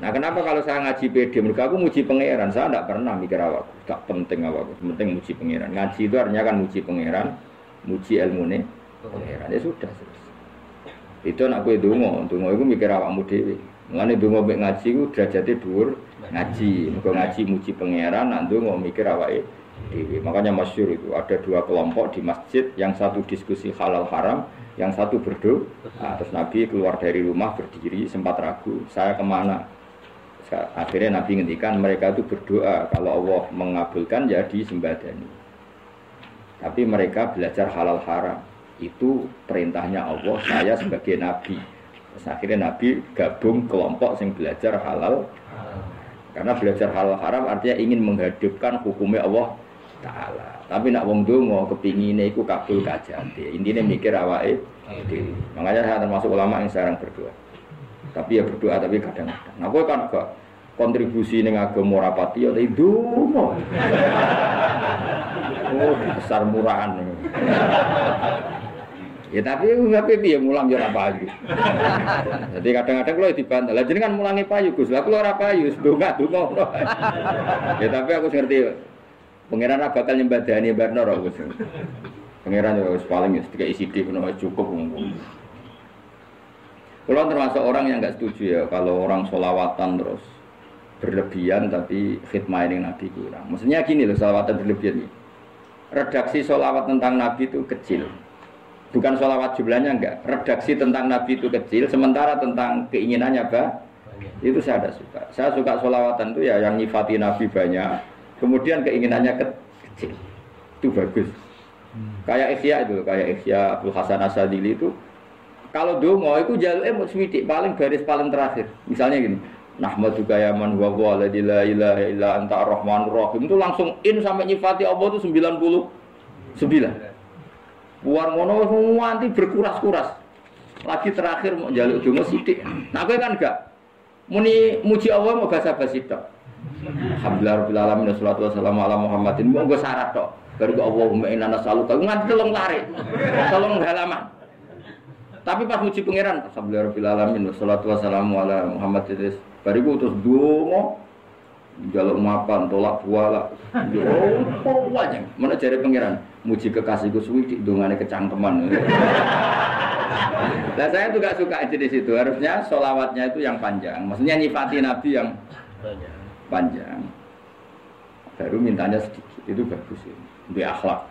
Nah kenapa kalau saya ngaji PD, mereka aku muji pangeran, saya tidak pernah mikir awak, tak penting awak, penting muji pangeran. Ngaji itu artinya kan muji pangeran, muji ilmu nih pangeran. Ya sudah selesai. Itu anak gue dungo, dungo itu mikir awakmu dewi. Mengenai dungo mek ngaji itu derajatnya dhuwur ngaji, mereka ngaji muji pangeran, nak dungo mikir awake dewi. Makanya masyur itu ada dua kelompok di masjid, yang satu diskusi halal haram, yang satu berdoa. Nah, terus Nabi keluar dari rumah berdiri sempat ragu, saya ke mana? Akhirnya Nabi ngendikan mereka itu berdoa kalau Allah mengabulkan ya disembadani. Tapi mereka belajar halal haram. Itu perintahnya Allah, saya sebagai Nabi. Terus akhirnya Nabi gabung kelompok yang belajar halal. Karena belajar halal haram artinya ingin menghidupkan hukumnya Allah Ta'ala. Tapi nak wong dongo kepinginnya itu kabul kajati. Intinya mikir awake Makanya saya termasuk ulama yang sekarang berdoa. Tapi ya berdoa tapi kadang-kadang. Nah, kan gak kontribusi ning agama rapati ya ndonga. Oh, besar murahan. Ya tapi tapi piye mulang ya ora payu. Jadi kadang-kadang kalau dibantah, lah jenengan mulangi payu Gus. Lah kula ora payu, ndonga donga. Ya tapi aku ngerti Pangeran apa bakal nyembadani barno ora Gus. Pangeran ya paling ya tiga isi cukup. Kalau termasuk orang yang nggak setuju ya kalau orang solawatan terus berlebihan tapi khidmah ini Nabi kurang. Maksudnya gini loh solawatan berlebihan ini. Redaksi solawat tentang Nabi itu kecil. Bukan solawat jumlahnya enggak. Redaksi tentang Nabi itu kecil. Sementara tentang keinginannya bah, itu saya ada suka. Saya suka solawatan itu ya yang nyifati Nabi banyak. Kemudian keinginannya kecil. Itu bagus. Kayak Ikhya itu, kayak Ikhya Abdul Hasan Asadili itu kalau dongo itu jalur eh swidik paling garis paling terakhir. Misalnya gini, Nahmaduka ya man wa wa la ilaha illa anta ar-rahmanur rahim itu langsung in sampai nyifati Allah itu 99. Buar ngono nganti berkuras-kuras. Lagi terakhir mau jaluk sithik. Nah kowe kan enggak muni muji Allah mau bahasa basi tok. Alhamdulillah rabbil alamin wassalatu wassalamu ala Muhammadin. Gue syarat tok. Baru Allahumma inna nas'aluka nganti telung lari. Telung halaman. Tapi pas muji pangeran, Alhamdulillah alamin wassalatu wassalamu ala Muhammadin. Bariku terus dungo jaluk mapan, tolak buala. Oh, banyak. Mana cari pangeran? Muji kekasihku suwi di dongane kecangkeman. Nah saya juga suka di situ. Harusnya solawatnya itu yang panjang. Maksudnya nyifati Nabi yang panjang. Baru mintanya sedikit. Itu bagus ini. Di akhlak.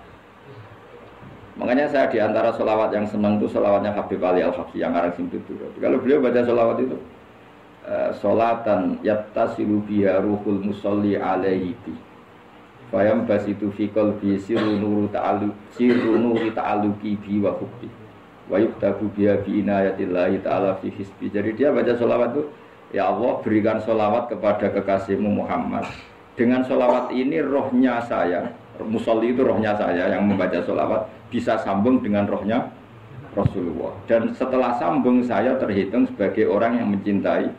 Makanya saya di antara solawat yang senang itu solawatnya Habib Ali Al Habsi yang arang itu. Kalau beliau baca solawat itu, Eh, solatan yattasilu biha ruhul musalli alaihi bi. Fayam basitu fi qalbi sirru nuru ta'alu sirru nuri bi wa hubbi. Wa yuktabu biha bi inayatillahi ta'ala fi hisbi. Jadi dia baca solawat itu ya Allah berikan solawat kepada kekasihmu Muhammad. Dengan solawat ini rohnya saya musalli itu rohnya saya yang membaca solawat bisa sambung dengan rohnya Rasulullah dan setelah sambung saya terhitung sebagai orang yang mencintai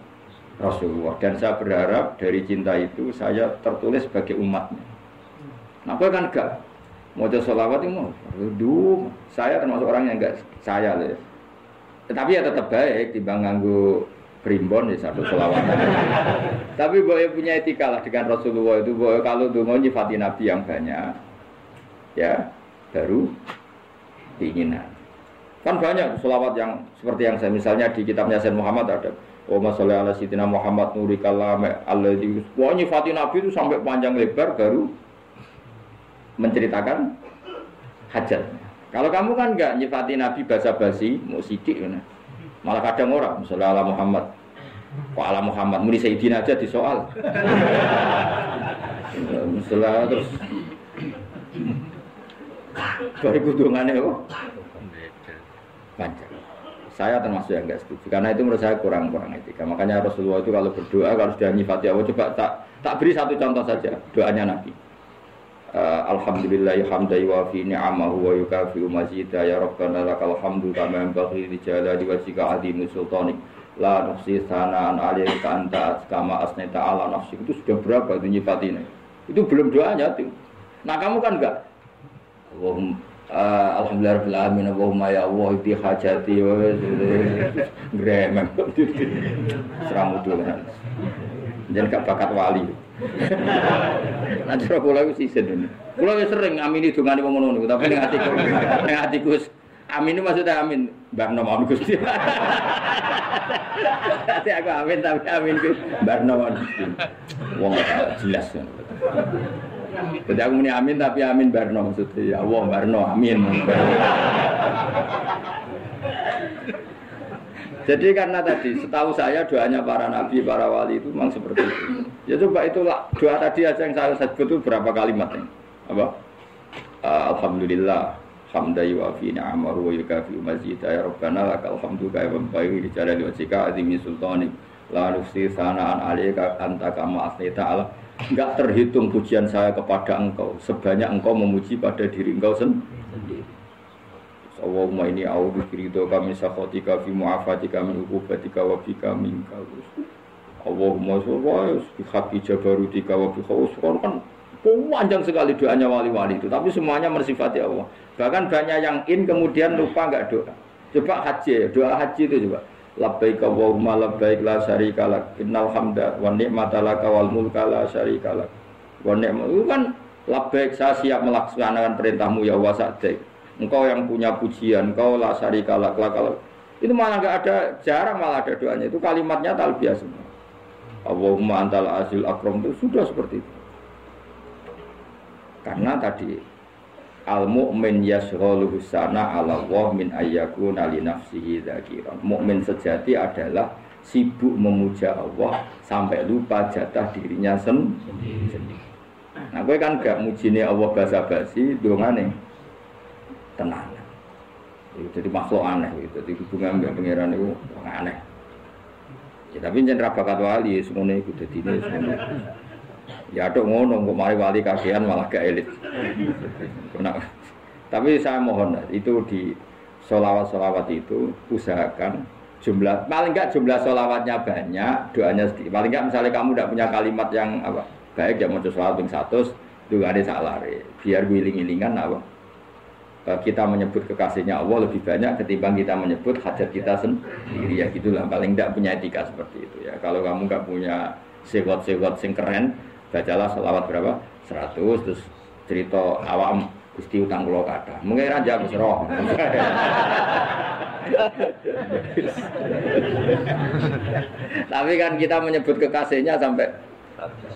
Rasulullah dan saya berharap dari cinta itu saya tertulis sebagai umatnya. Nah, apa kan enggak mau sholawat itu mau, Duh, saya termasuk orang yang enggak saya loh. Tetapi ya tetap baik timbang nganggu primbon ya satu sholawat. Tapi boleh punya etika lah dengan Rasulullah itu boleh kalau dungo nyifati Nabi yang banyak, ya baru keinginan. Kan banyak sholawat yang seperti yang saya misalnya di kitabnya Sayyid Muhammad ada Oh masalah ala Sidina Muhammad Nuri Kalame Allah di Wah nyifati Nabi itu sampai panjang lebar baru menceritakan hajat. Kalau kamu kan enggak nyifati Nabi basa-basi, mau sidik ya. Malah kadang orang, misalnya ala Muhammad. Kok ala Muhammad, muni Sayyidina aja di soal. misalnya terus dari kudungannya kok panjang. Saya termasuk yang nggak setuju karena itu menurut saya kurang kurang etika. Makanya Rasulullah itu kalau berdoa kalau sudah nyifati Allah coba tak tak beri satu contoh saja doanya Nabi. Uh, Alhamdulillah hamdai wa fi ni'amahu wa yukafi ya rabbana lakal hamdu kama sultanik la nafsi sanaan alaika anta kama asnita ala nafsi. Itu sudah berapa itu nyifatinya itu belum doanya tuh. Nah kamu kan enggak? Allahumma Uh, Alhamdulillah rabbil alamin Allahumma ya Allah di hajati wa gremeng serang itu kan? Jangan gak bakat wali. Nanti kalau kula iku sisen ini kula wis sering amini dongane wong ngono tapi ning atiku ning amin itu maksudnya amin barno mau Gusti Tapi aku amin tapi amin ku barno mau Gusti wong jelas jadi aku muni amin tapi amin barno maksudnya ya Allah barno amin. Jadi karena tadi setahu saya doanya para nabi, para wali itu memang seperti itu. Ya coba itulah doa tadi aja yang saya sebut itu berapa kalimat nih? Apa? Uh, Alhamdulillah hamda yuafi ni'amahu wa yukafi mazida ya rabbana lakal hamdu kaya membayi di jalali wajika azimi sultani la nufsi sanaan alika anta kama asnita ala Enggak terhitung pujian saya kepada engkau sebanyak engkau memuji pada diri engkau sendiri. Allahumma ini a'udzu biridho kami sakhotika fi mu'afatika min uqubatika wa bika minka. Allahumma sallallahu bi haqqi jabarutika wa bi kan panjang sekali doanya wali-wali itu, tapi semuanya mensifati Allah. Bahkan banyak yang in kemudian lupa enggak doa. Coba haji, doa haji itu coba. Labbaik Allahumma labbaik la syarika lak. Innal hamda wa ni'mata laka wal mulka la syarika lak. Wa ni'mat itu kan labbaik saya siap melaksanakan perintahmu ya Allah sa'daik engkau yang punya pujian engkau la syarika lak lak itu malah enggak ada jarang malah ada doanya. Itu kalimatnya talbiyah semua. Allahumma antal azil akram. Itu sudah seperti itu karena tadi al mukmin yashghaluhu sana ala Allah min ayyakuna li nafsihi dzakiran. Mukmin sejati adalah sibuk memuja Allah sampai lupa jatah dirinya sendiri. Nah, gue kan gak mujine Allah basa-basi dongane tenang. Jadi makhluk aneh gitu. Jadi hubungan dengan pangeran itu aneh. Ya, tapi jangan bakat wali semuanya itu jadi ini Ya ada ngono, kok mari wali kagian malah gak elit. Tapi saya mohon itu di solawat-solawat itu usahakan jumlah paling enggak jumlah solawatnya banyak, doanya sedikit. Paling enggak misalnya kamu tidak punya kalimat yang apa baik ya mau solawat yang satu, itu ada salah Biar wiling-wilingan apa? Eh, kita menyebut kekasihnya Allah lebih banyak ketimbang kita menyebut hajat kita sendiri. Ya gitulah. Paling tidak punya etika seperti itu ya. Kalau kamu nggak punya sewot-sewot sing keren bacalah selawat berapa? 100 terus cerita awam Gusti utang kula kata mungkin aja Gus roh. Tapi kan kita menyebut kekasihnya sampai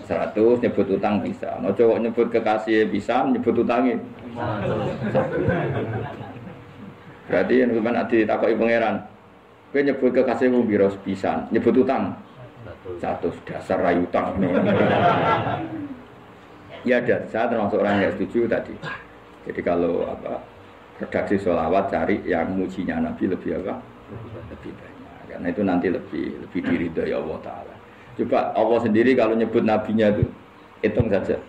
100 nyebut utang bisa. No cowok nyebut kekasih bisa nyebut utangnya berarti yang cuman adi takoki pangeran. Kowe nyebut kekasihmu biro bisa nyebut utang satu dasar rayu utang. ya dan saya termasuk orang yang setuju tadi. Jadi kalau apa redaksi sholawat cari yang mujinya Nabi lebih apa? Lebih banyak. Karena itu nanti lebih lebih diri dari Allah Taala. Coba Allah sendiri kalau nyebut nabinya itu hitung saja.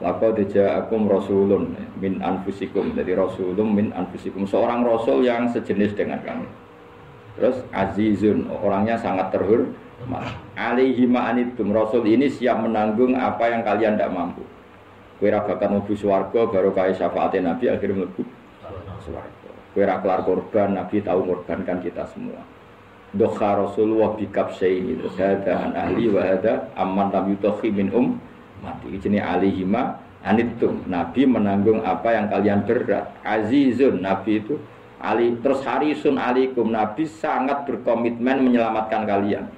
Laqad ja'akum rasulun min anfusikum. Jadi rasulun min anfusikum. Seorang rasul yang sejenis dengan kamu. Terus azizun, orangnya sangat terhormat Alihi ma'anitum Rasul ini siap menanggung apa yang kalian tidak mampu. Kue bakat mlebu swarga baru kaya syafaatnya Nabi akhirnya mlebu swarga. Kue kelar korban Nabi tahu korbankan kita semua. Dokha Rasulullah bikap ini terus ada an ahli wa ada aman lam yutokhi min um mati. Ini alihi anitum. Nabi menanggung apa yang kalian berat. Azizun Nabi itu Ali terus harisun alikum Nabi sangat berkomitmen menyelamatkan kalian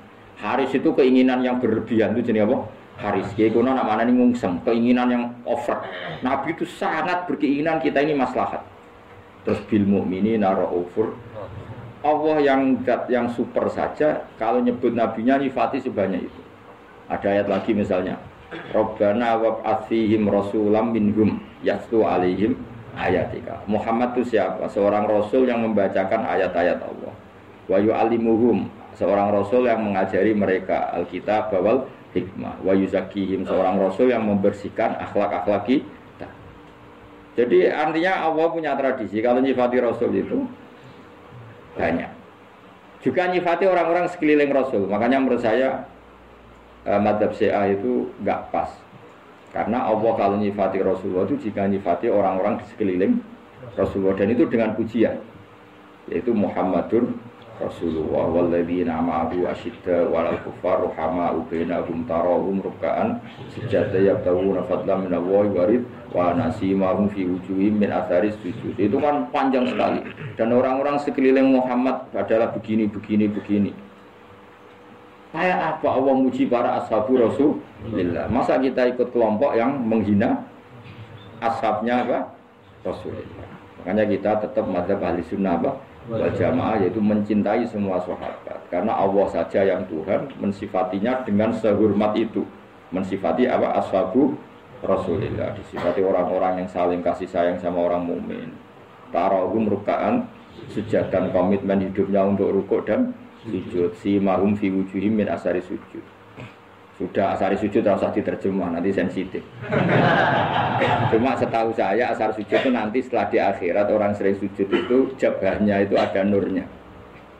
Haris itu keinginan yang berlebihan itu jenis apa? Haris. Kiai kuno nak mana nih ngungseng, keinginan yang over. Nabi itu sangat berkeinginan kita ini maslahat. Terus bil mukmini naro over. Allah yang yang super saja kalau nyebut nabinya nyifati sebanyak itu. Ada ayat lagi misalnya. Robbana wab'ath fihim rasulam minhum yastu alaihim ayatika. Muhammad itu siapa? Seorang rasul yang membacakan ayat-ayat Allah. Wa yu'allimuhum seorang rasul yang mengajari mereka Alkitab bawal hikmah wa yuzakihim seorang rasul yang membersihkan akhlak-akhlak kita. Jadi artinya Allah punya tradisi kalau nyifati rasul itu banyak. Juga nyifati orang-orang sekeliling rasul. Makanya menurut saya eh, madhab Syiah itu nggak pas. Karena Allah kalau nyifati Rasulullah itu jika nyifati orang-orang di sekeliling Rasulullah dan itu dengan pujian yaitu Muhammadun Rasulullah walladzina ma'ahu asyidda walal kufar ruhama bainahum tarahum ruk'an sujada yabtawuna fadlan min Allah warid wa nasimahum fi wujuhim min atharis sujud. Itu kan panjang sekali. Dan orang-orang sekeliling Muhammad adalah begini begini begini. Kayak apa Allah muji para ashabu Rasulullah masa kita ikut kelompok yang menghina ashabnya apa? Rasulullah makanya kita tetap madzhab ahli sunnah apa wal jamaah yaitu mencintai semua sahabat. Karena Allah saja yang Tuhan mensifatinya dengan sehormat itu. Mensifati apa? Ashabu Rasulullah disifati orang-orang yang saling kasih sayang sama orang mukmin. Tarahum rukaan sujud dan komitmen hidupnya untuk rukuk dan sujud. Si mahum fi wujuhim min asari sujud sudah asari sujud tidak usah diterjemah, nanti sensitif. Cuma setahu saya asar sujud itu nanti setelah di akhirat orang sering sujud itu jabahnya itu ada nurnya.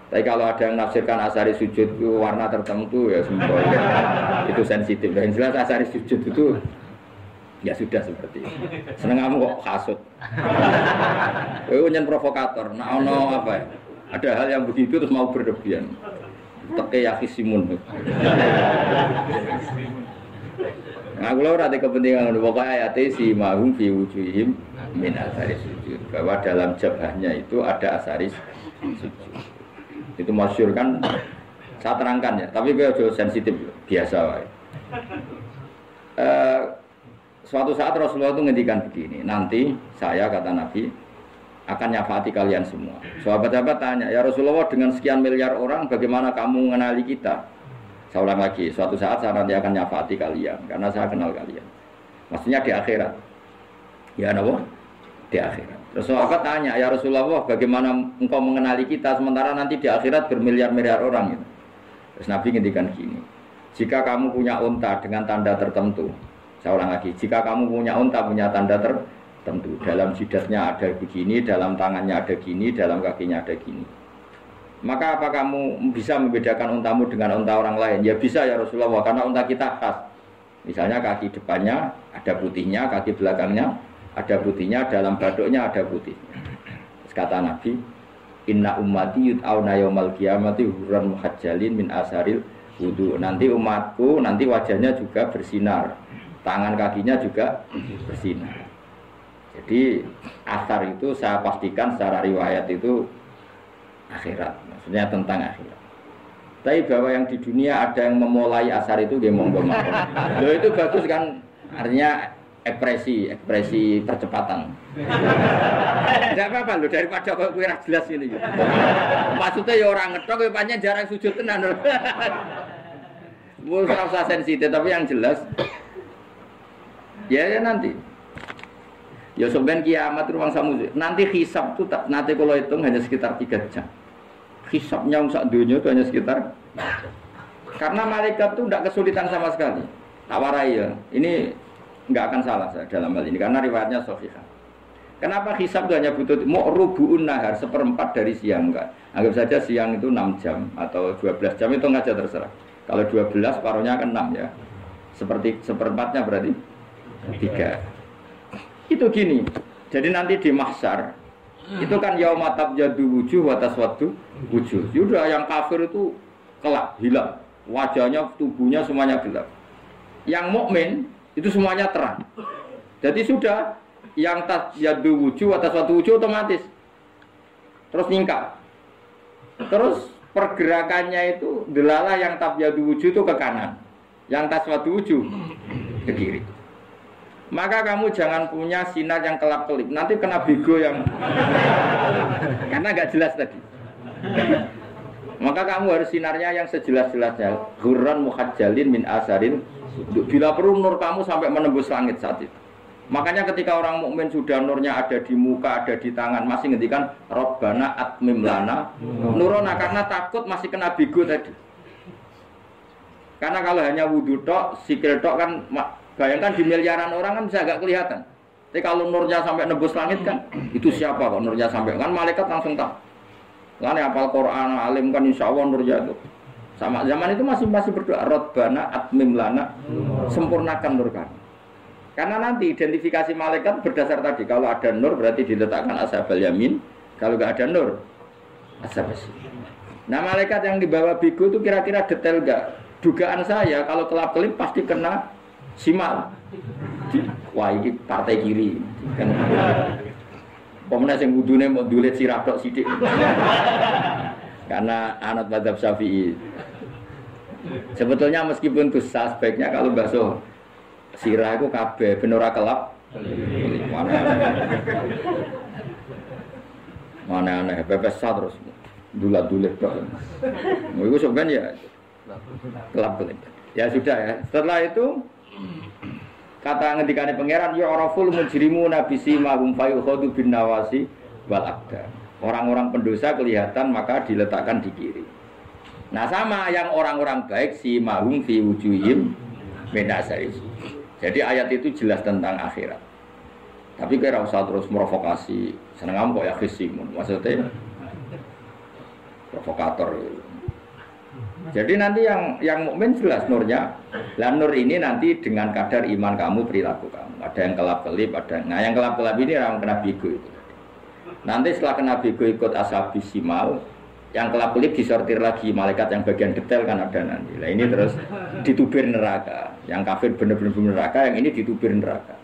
Tapi kalau ada yang nafsirkan asari sujud itu warna tertentu ya semua itu sensitif. Dan jelas asari sujud itu ya sudah seperti itu. Seneng kamu kok kasut. Itu nyen provokator. Nah ono apa ya? Ada hal yang begitu terus mau berlebihan teke yakisimun. Nah, kalau ada kepentingan pokoknya ayat si mahum fi wujuhim min asari sujud bahwa dalam jabahnya itu ada asari sujud. Itu masyur kan saya terangkan ya, tapi gue jauh sensitif biasa wae. Uh, suatu saat Rasulullah itu ngendikan begini, nanti saya kata Nabi akan nyafati kalian semua. Sahabat-sahabat tanya, ya Rasulullah dengan sekian miliar orang bagaimana kamu mengenali kita? Saya ulang lagi, suatu saat saya nanti akan nyafati kalian karena saya kenal kalian. Maksudnya di akhirat. Ya Nabi, di akhirat. Terus sahabat tanya, ya Rasulullah bagaimana engkau mengenali kita sementara nanti di akhirat bermiliar-miliar orang gitu. Terus Nabi ngendikan gini, jika kamu punya unta dengan tanda tertentu, saya ulang lagi, jika kamu punya unta punya tanda tertentu, tentu dalam jidatnya ada begini, dalam tangannya ada gini, dalam kakinya ada gini. Maka apa kamu bisa membedakan untamu dengan unta orang lain? Ya bisa ya Rasulullah, karena unta kita khas. Misalnya kaki depannya ada putihnya, kaki belakangnya ada putihnya, dalam baduknya ada putih. Terus kata Nabi, Inna ummati yud'auna yaumal qiyamati huran muhajjalin min asaril wudu. Nanti umatku nanti wajahnya juga bersinar, tangan kakinya juga bersinar. Jadi asar itu saya pastikan secara riwayat itu akhirat, maksudnya tentang akhirat. Tapi bahwa yang di dunia ada yang memulai asar itu dia monggo Lo itu bagus kan, artinya ekspresi, ekspresi percepatan. Tidak apa-apa loh daripada kau kira jelas ini. Maksudnya ya orang ngetok, ya panjang jarang sujud tenan. Mungkin usah sensitif, tapi yang jelas ya ya nanti. Ya sebenarnya kiamat ruang samu nanti hisap tuh tak nanti kalau hitung hanya sekitar tiga jam. Hisapnya usah dunia itu hanya sekitar karena malaikat tuh tidak kesulitan sama sekali. Tawarai ya, ini nggak akan salah saya dalam hal ini karena riwayatnya Sofia. Kenapa hisap itu hanya butuh mau rubuun nahar seperempat dari siang enggak? Anggap saja siang itu 6 jam atau 12 jam itu aja terserah. Kalau 12 paruhnya akan 6 ya. Seperti seperempatnya berarti tiga. Itu gini. Jadi nanti di mahsyar itu kan yaumatab jadu wujuh watas waktu wujuh. Sudah yang kafir itu kelak, hilang. Wajahnya, tubuhnya semuanya gelap. Yang mukmin itu semuanya terang. Jadi sudah yang tas jadu wujuh atas waktu wujuh otomatis terus nyingkap. Terus pergerakannya itu delala yang tab jadu wujuh itu ke kanan, yang tas waktu wujuh ke kiri maka kamu jangan punya sinar yang kelap-kelip. Nanti kena bego yang karena nggak jelas tadi. maka kamu harus sinarnya yang sejelas-jelasnya. Gurran muhajjalin min asarin. Bila perlu nur kamu sampai menembus langit saat itu. Makanya ketika orang mukmin sudah nurnya ada di muka, ada di tangan, masih ngendikan Robbana atmim lana nurona karena takut masih kena bigo tadi. Karena kalau hanya wudhu tok, sikil tok kan Bayangkan di miliaran orang kan bisa agak kelihatan. Tapi kalau nurnya sampai nebus langit kan, itu siapa kok nurnya sampai? Kan malaikat langsung tahu. Kan apal Quran, alim kan insya Allah nurnya itu. Sama zaman itu masih masih berdoa, Rodbana atmim lana, sempurnakan nur kami. Karena nanti identifikasi malaikat berdasar tadi. Kalau ada nur berarti diletakkan ashabal yamin. Kalau nggak ada nur, ashabal Nah malaikat yang dibawa bigu itu kira-kira detail nggak? Dugaan saya kalau kelap kelip pasti kena simal. Wah ini partai kiri. Kan. Pemenang yang wudhunya mau dulit sirah dok sidik. Karena anak madhab syafi'i. Sebetulnya meskipun itu sebaiknya kalau bakso sirah itu kabeh benora kelap. Mana mana aneh, pepes terus dulat dulit dok. Mau itu sebenarnya ya kelap kelip. Ya sudah ya. Setelah itu Kata ngendikane pangeran ya araful mujrimu nabi simahum fayukhadu bin nawasi wal. Orang-orang pendosa kelihatan maka diletakkan di kiri. Nah sama yang orang-orang baik si mahum fi wujuhim menasari. Jadi ayat itu jelas tentang akhirat. Tapi kira usah terus merovokasi. Seneng kamu kok ya khisimun. Maksudnya provokator. Jadi nanti yang yang mukmin jelas nurnya. Lah nur ini nanti dengan kadar iman kamu, perilaku kamu. Ada yang kelap kelip, ada nah yang kelap kelip ini orang kena bigo itu. Nanti setelah kena bigo ikut asabi simal, yang kelap kelip disortir lagi malaikat yang bagian detail kan ada nanti. Lah ini terus ditubir neraka. Yang kafir benar-benar neraka, yang ini ditubir neraka.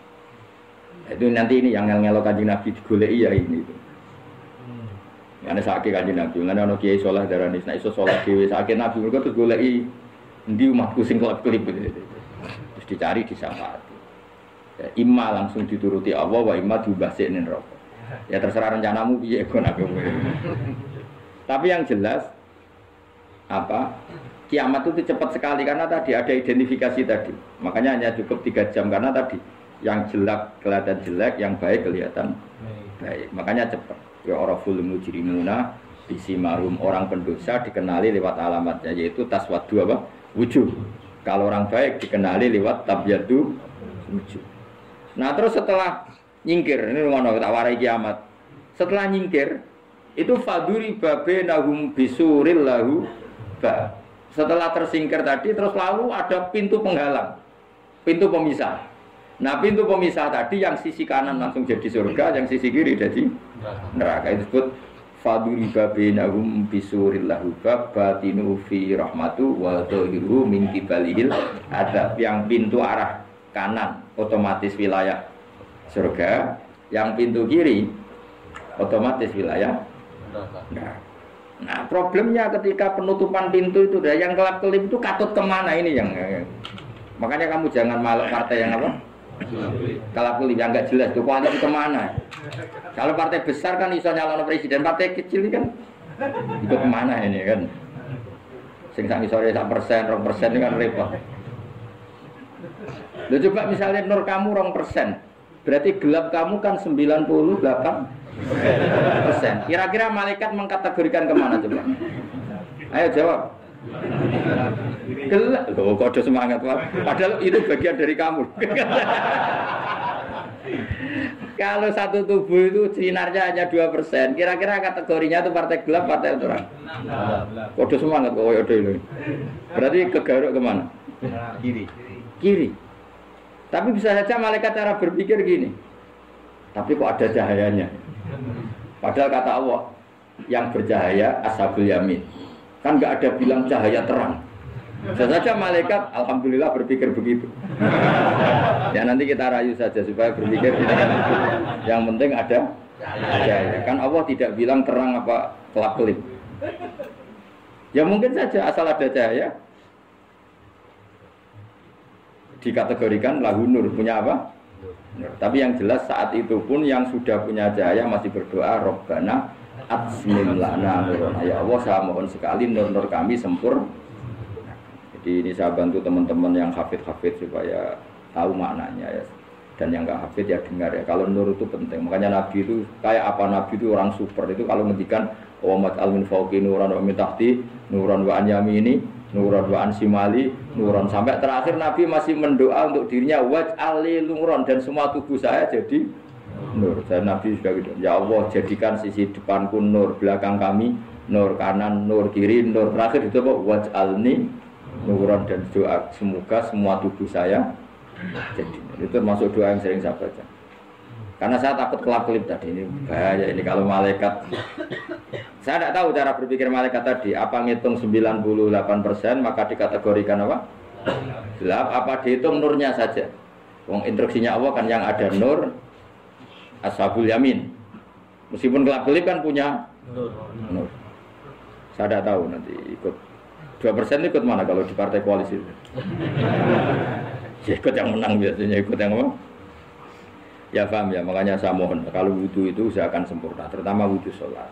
Itu nanti ini yang ngelok kaji nabi digoleki ya ini. Itu. Karena sakit kanji Nabi, karena ono kiai sholat darah nih, nah iso sholat kiai sakit Nabi, mereka tuh golei di umatku sing kelap kelip terus dicari di syafaati. Ya, imma langsung dituruti Allah, wa imma diubahsin rokok. Ya terserah rencanamu piye kon aku. Tapi yang jelas apa kiamat itu cepat sekali karena tadi ada identifikasi tadi. Makanya hanya cukup tiga jam karena tadi yang jelek kelihatan jelek, yang baik kelihatan baik. Makanya cepat ya oraful mujrimuna bisimarum orang pendosa dikenali lewat alamatnya yaitu taswadu apa? Wujud kalau orang baik dikenali lewat tabyadu wujud nah terus setelah nyingkir ini mana kita warai kiamat. Setelah nyingkir itu faduri babe nahum bisuril lahu ba. Setelah tersingkir tadi terus lalu ada pintu penghalang pintu pemisah Nah pintu pemisah tadi yang sisi kanan langsung jadi surga, yang sisi kiri jadi neraka. Itu disebut faduri babinahum bisurillahu bab batinu fi rahmatu wa dhahiru min kibalihil ada yang pintu arah kanan otomatis wilayah surga, yang pintu kiri otomatis wilayah neraka. Nah problemnya ketika penutupan pintu itu, yang kelap kelip itu katut ke mana ini yang makanya kamu jangan malak partai yang apa? Kalau aku yang nggak jelas, tuh koalisi ke mana? Kalau partai besar kan iso nyalon presiden, partai kecil kan ikut ke mana ini kan? Sing sami sore sak persen, rong persen kan repot. Lo coba misalnya nur kamu rong persen, berarti gelap kamu kan 98 persen. Kira-kira malaikat mengkategorikan ke mana coba? Ayo jawab. Gelap. Loh, kok ada semangat, Pak. Padahal itu bagian dari kamu. Kalau satu tubuh itu sinarnya hanya dua persen, kira-kira kategorinya itu partai gelap, partai terang. Kode semangat kok ada ini. Berarti kegaruk ke mana? Kiri. Kiri. Tapi bisa saja malaikat cara berpikir gini. Tapi kok ada cahayanya? Padahal kata Allah, yang bercahaya ashabul yamin. Kan nggak ada bilang cahaya terang. Bisa saja malaikat, alhamdulillah berpikir begitu. ya nanti kita rayu saja supaya berpikir Yang penting ada cahaya. Kan Allah tidak bilang terang apa kelap kelip. Ya mungkin saja asal ada cahaya dikategorikan lahu nur punya apa? Tapi yang jelas saat itu pun yang sudah punya cahaya masih berdoa Robbana Atsmim lana Ya Allah saya mohon sekali nur-nur kami sempur. Jadi ini saya bantu teman-teman yang hafid-hafid supaya tahu maknanya ya. Dan yang nggak hafid ya dengar ya. Kalau nur itu penting. Makanya nabi itu kayak apa nabi itu orang super. Itu kalau ngendikan Muhammad almin fauki nuran wa tahti nuran wa ini nuran wa simali nuran. Sampai terakhir nabi masih mendoa untuk dirinya waj ali nuron dan semua tubuh saya jadi nur. Dan Nabi sudah gitu. Ya Allah jadikan sisi depanku nur, belakang kami nur, kanan nur, kiri nur. Terakhir itu apa? Waj'alni nuran dan doa semoga semua tubuh saya Jadi itu termasuk doa yang sering saya baca. Karena saya takut kelap kelip tadi ini bahaya ini kalau malaikat. Saya tidak tahu cara berpikir malaikat tadi. Apa ngitung 98% maka dikategorikan apa? Gelap. Apa dihitung nurnya saja? Wong instruksinya Allah kan yang ada nur ashabul yamin. Meskipun kelap kelip kan punya nur. Saya tidak tahu nanti ikut dua persen ikut mana kalau di partai koalisi? ya ikut yang menang biasanya ikut yang apa? Ya paham ya, makanya saya mohon kalau wudhu itu usahakan sempurna, terutama wudhu sholat.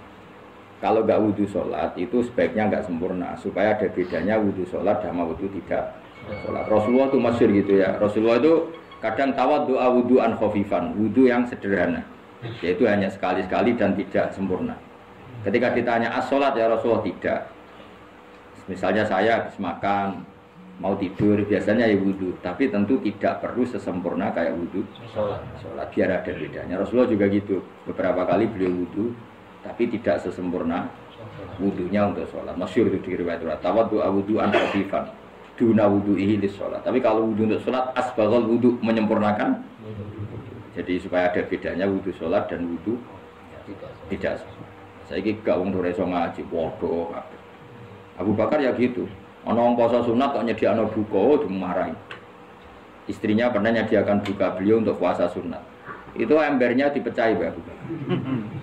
Kalau nggak wudhu sholat itu sebaiknya nggak sempurna, supaya ada bedanya wudhu sholat sama wudhu tidak sholat. Rasulullah itu masyur gitu ya. Rasulullah itu kadang tawat doa wudhu an khofifan, wudhu yang sederhana, yaitu hanya sekali-sekali dan tidak sempurna. Ketika ditanya as sholat ya Rasulullah? Tidak. Misalnya saya habis makan, mau tidur biasanya ya wudhu tapi tentu tidak perlu sesempurna kayak wudhu sholat. sholat biar ada bedanya. Rasulullah juga gitu. Beberapa kali beliau wudhu tapi tidak sesempurna wudhunya untuk sholat. Masyur itu di riwayat tawad doa wudhu an khafifan duna wudhu ihli sholat tapi kalau wudhu untuk sholat asbagol wudhu menyempurnakan jadi supaya ada bedanya wudhu sholat dan wudhu tidak saya ini gak untuk reso ngaji bodoh Abu Bakar ya gitu Ono wong sunat kok nyediakno buka, oh dimarahi. Istrinya pernah nyediakan buka beliau untuk puasa sunat. Itu embernya dipecahi Mbak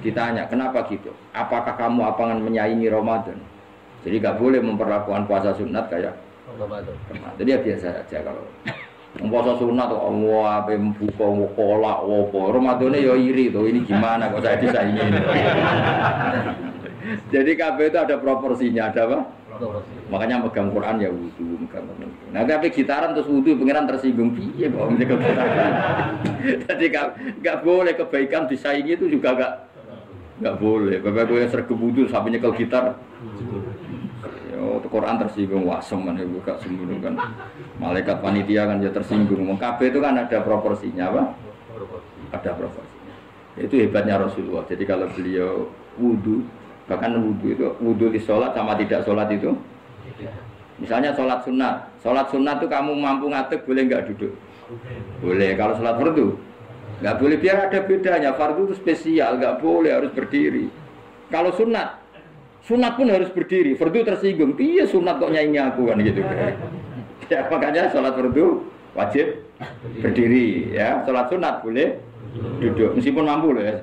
Ditanya, kenapa gitu? Apakah kamu akan menyaingi Ramadan? Jadi gak boleh memperlakukan puasa sunat kayak. Jadi ya biasa aja kalau Puasa sunat kok Allah apa buka kolak apa Ramadannya ya iri tuh ini gimana kok saya disaingi Jadi KB itu ada proporsinya ada apa? Makanya megang Quran ya wudhu, megang Quran. Nah tapi gitaran terus wudhu, pengiran tersinggung piye kok menjaga gitaran. Jadi nggak boleh kebaikan disaingi itu juga nggak nggak boleh. Bapak gue yang sergap wudhu sampai nyekel gitar. Quran tersinggung wasem kan ibu gak sembunyi kan. Malaikat panitia kan ya tersinggung. Mengkabe itu kan ada proporsinya apa? Ada proporsinya. Itu hebatnya Rasulullah. Jadi kalau beliau wudhu Bahkan wudhu itu wudhu di sholat sama tidak sholat itu. Misalnya sholat sunat, sholat sunat itu kamu mampu ngatek boleh nggak duduk? Boleh. Kalau sholat fardu nggak boleh biar ada bedanya. Fardu itu spesial, nggak boleh harus berdiri. Kalau sunat, sunat pun harus berdiri. Fardu tersinggung, iya sunat kok nyanyi aku kan gitu. Ya makanya sholat fardu wajib berdiri ya. Sholat sunat boleh duduk meskipun mampu loh ya.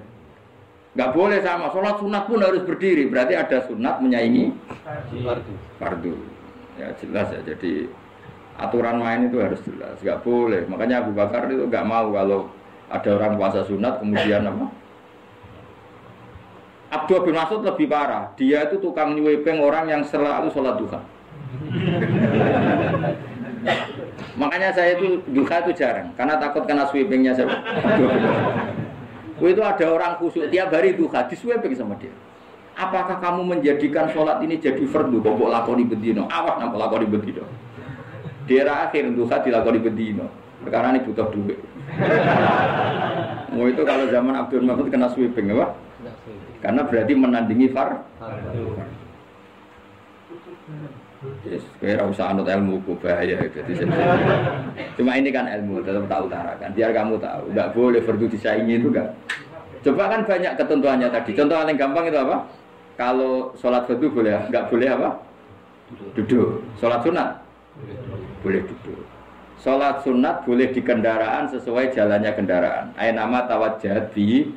Nggak boleh sama, sholat sunat pun harus berdiri. Berarti ada sunat menyaingi fardu. Ya jelas ya, jadi aturan main itu harus jelas. Nggak boleh. Makanya Abu Bakar itu nggak mau kalau ada orang puasa sunat kemudian apa? Abdul bin Mas'ud lebih parah. Dia itu tukang nyuwepeng orang yang selalu sholat duha. Makanya saya itu duha itu jarang, karena takut kena sweepingnya siapa. itu ada orang khusyuk tiap hari duha disweping sama dia. Apakah kamu menjadikan sholat ini jadi fardu? Bobok lakoni bedino. Awas nampak lakoni bedino. Di era akhir duha dilakoni bedino. Perkara ini butuh duit. Mau itu kalau zaman Abdul Mahmud kena sweeping apa? Karena berarti menandingi far. Yes, kira usah anut ilmu ku bahaya jadi Cuma ini kan ilmu tetap tak utarakan. Biar kamu tahu, nggak boleh fardu disaingi itu kan. Coba kan banyak ketentuannya tadi. Contoh paling gampang itu apa? Kalau sholat fardu boleh, nggak boleh apa? Duduk. Sholat sunat boleh duduk. Sholat sunat boleh di kendaraan sesuai jalannya kendaraan. Ayat nama tawajjah di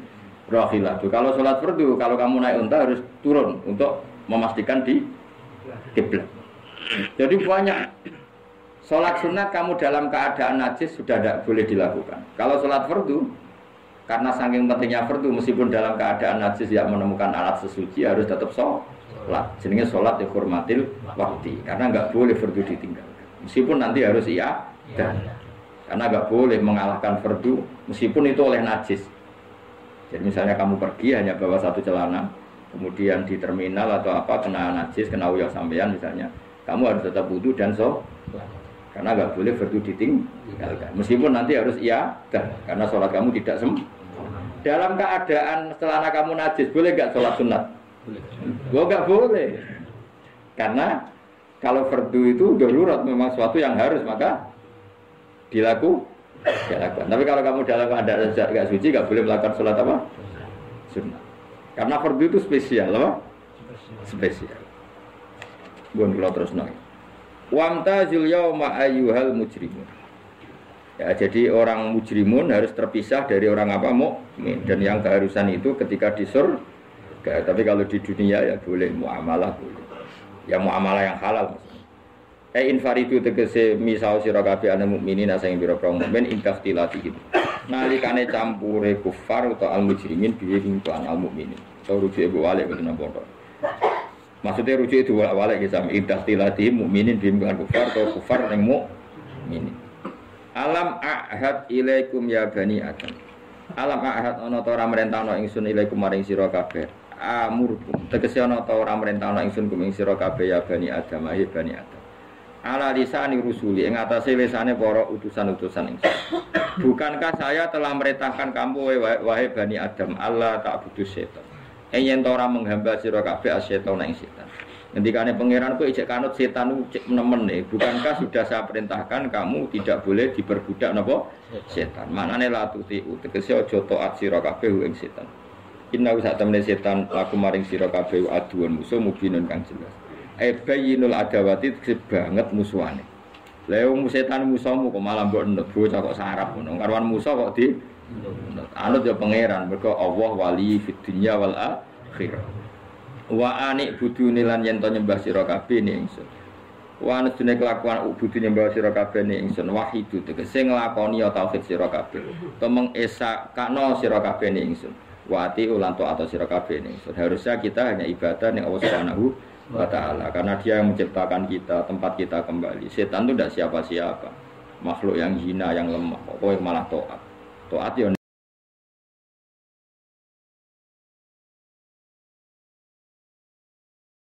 rohilatu. Kalau sholat fardu, kalau kamu naik unta harus turun untuk memastikan di kiblat. Jadi banyak sholat sunat kamu dalam keadaan najis sudah tidak boleh dilakukan. Kalau sholat fardu, karena saking pentingnya fardu meskipun dalam keadaan najis yang menemukan alat sesuci harus tetap sholat. Jenenge sholat ya hormatil waktu. Karena nggak boleh fardu ditinggalkan. Meskipun nanti harus iya dan karena nggak boleh mengalahkan fardu meskipun itu oleh najis. Jadi misalnya kamu pergi hanya bawa satu celana, kemudian di terminal atau apa kena najis, kena uyah sampean misalnya, kamu harus tetap wudhu dan sholat karena nggak boleh fardu ditinggalkan. Meskipun nanti harus iya karena sholat kamu tidak sem dalam keadaan celana kamu najis boleh nggak sholat sunat? Boleh. Nggak boleh. Karena kalau fardu itu darurat memang suatu yang harus maka dilaku lakukan. Tapi kalau kamu dalam keadaan gak suci gak boleh melakukan sholat apa? Sunnah. Karena fardu itu spesial apa? Spesial. Bukan kalau terus nol. Wamta yauma ayyuhal mujrimun. Ya, jadi orang mujrimun harus terpisah dari orang apa mukmin dan yang keharusan itu ketika di surga. Tapi kalau di dunia ya boleh muamalah. Ya muamalah yang halal maksudnya. Eh infaridu tegese misal sira kabeh ana mukminin asing kaum mukmin indah tilati gitu. Nalikane campure kufar atau al mujrimin biye klan al mukminin. So rujuk ibu walik betul napa Maksudnya rujuk itu walik kisah indah tilati mukminin biye kufar atau kufar ning mukminin. Alam ahad ilaikum ya bani Adam. Alam ahad ana ta ora merentano ingsun ilaikum maring sira kabeh. Amurkum tegese ana ta ora merentano ingsun kum ing sira kabeh ya bani Adam ya bani Adam. Ala lisani rusuli ing atase lisane para utusan-utusan ingsun. Bukankah saya telah merintahkan kamu wahai bani Adam Allah tak butuh setan. Yen ta ora menghamba sira kabeh asyaiton ing setan. Ngendikane pangeran ku ijek kanut setan cek nemen nih. Bukankah sudah saya perintahkan kamu tidak boleh diperbudak napa? Setan. Manane la tuti tegese aja taat sira kabeh ing setan. Inna sak temene setan laku maring sira kabeh aduan musuh mubinun kang jelas. E bayinul adawati banget musuhane. Leo setan musuhmu kok malah mbok bocah kok sarap ngono. Karuan musuh kok di anut ya pangeran mergo Allah wali fid dunya wal akhirah. Wa anik budu nilan yen to nyembah sira kabeh ni ingsun. Wa anusune kelakuan budu nyembah sira kabeh ni ingsun. Wahidu tegese nglakoni ya tauhid sira kabeh. To mengesa kakno sira kabeh ni ingsun. Wa ati ulan to atau sira kabeh ni ingsun. Harusnya kita hanya ibadah ning Allah Subhanahu wa taala. Karena dia yang menciptakan kita tempat kita kembali. Setan itu tidak siapa-siapa. Makhluk yang hina yang lemah. Pokoknya malah toat. Toat ya